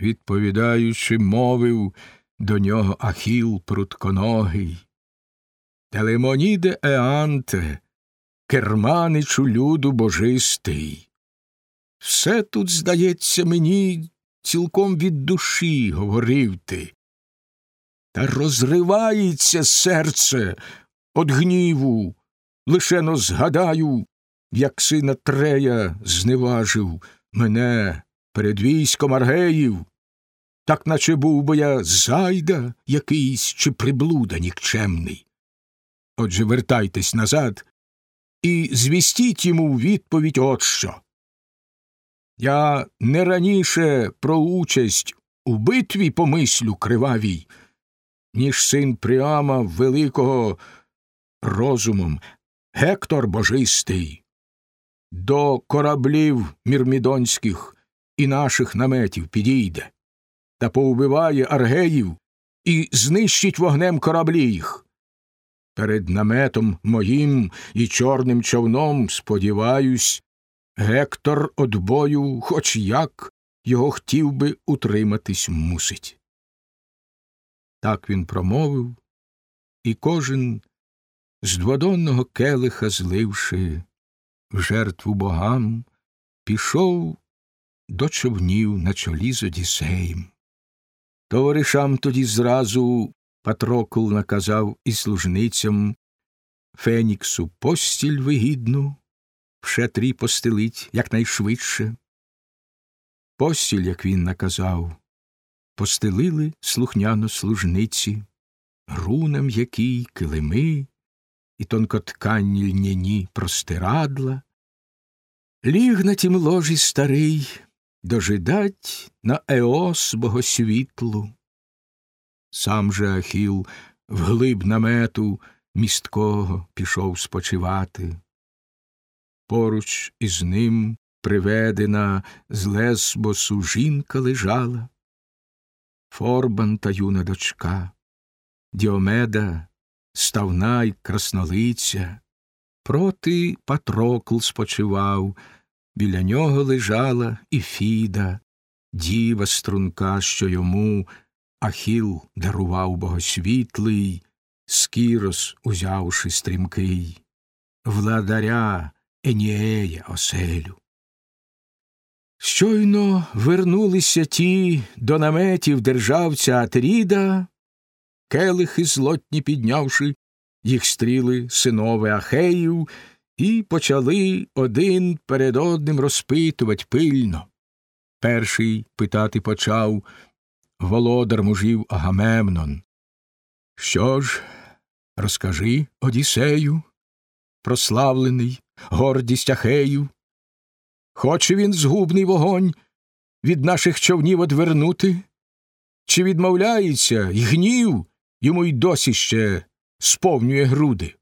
відповідаючи, мовив до нього Ахіл прутконогий. Телемоніде Еанте, керманичу люду божистий. Все тут, здається, мені цілком від душі, говорив ти. Та розривається серце од гніву, лише но згадаю, як сина Трея зневажив мене перед військом аргеїв, так наче був би я зайда якийсь чи приблуда нікчемний. Отже, вертайтесь назад і звістіть йому відповідь от що. Я не раніше про участь у битві помислю кривавій, ніж син Пріама великого розумом, Гектор божистий, до кораблів мірмідонських і наших наметів підійде, та поубиває аргеїв і знищить вогнем кораблі їх. Перед наметом моїм і чорним човном, сподіваюсь, Гектор од бою, хоч як його хотів би утриматись мусить. Так він промовив, і кожен з дводонного келиха зливши в жертву богам, пішов до човнів на чолі з Одіссеєм. Товаришам тоді зразу Патрокл наказав і служницям Феніксу постіль вигідну, в шатрі постелить якнайшвидше. Постіль, як він наказав, постелили слухняно служниці, грунам який килими і тонкотканні льняні простирадла. Ліг на тім ложі старий, дожидать на еос богосвітлу. Сам же Ахіл вглиб намету місткого пішов спочивати. Поруч із ним приведена з Лесбосу жінка лежала, Форбан та юна дочка, Діомеда, ставна й краснолиця, проти Патрокл спочивав, біля нього лежала і Фіда, діва струнка, що йому Ахіл дарував богосвітлий, скірос узявши стрімкий, владаря Еніея оселю. Щойно вернулися ті до наметів державця Атріда, келихи злотні піднявши, їх стріли синове Ахеїв, і почали один перед одним розпитувати пильно. Перший питати почав володар мужів Агамемнон. Що ж, розкажи, Одіссею, прославлений, гордість Ахеїв. Хоче він згубний вогонь від наших човнів одвернути? Чи відмовляється, і гнів йому й досі ще сповнює груди?